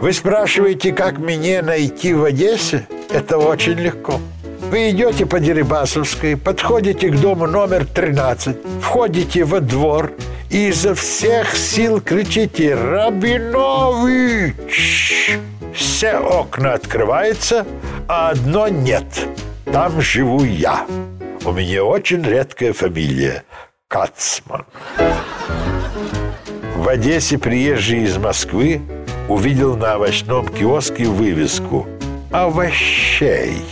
Вы спрашиваете, как меня найти в Одессе? Это очень легко. Вы идете по Дерибасовской, подходите к дому номер 13, входите во двор и изо всех сил кричите «Рабинович!». Все окна открываются, а одно нет. Там живу я. У меня очень редкая фамилия – Кацман. В Одессе приезжий из Москвы увидел на овощном киоске вывеску «Овощей»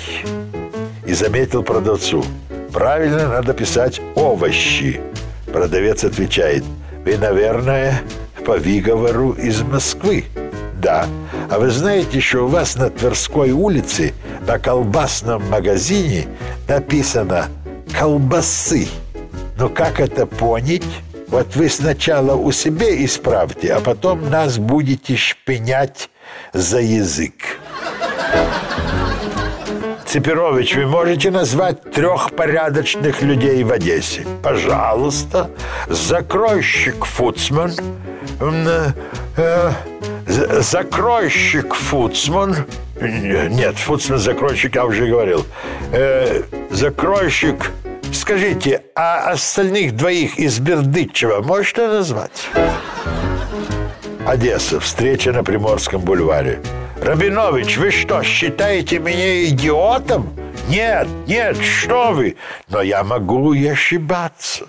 и заметил продавцу. Правильно надо писать «овощи». Продавец отвечает, вы, наверное, по выговору из Москвы. Да. А вы знаете, что у вас на Тверской улице на колбасном магазине написано «колбасы». Но как это понять? Вот вы сначала у себя исправьте, а потом нас будете шпинять за язык. Цепирович, вы можете назвать трех порядочных людей в Одессе? Пожалуйста. Закройщик Фуцман. Э, э, закройщик Фуцман. Нет, Фуцман закройщик, я уже говорил. Э, закройщик... Скажите, а остальных двоих из Бердычева можете назвать? Одесса. Встреча на Приморском бульваре. Рабинович, вы что, считаете меня идиотом? Нет, нет, что вы! Но я могу и ошибаться.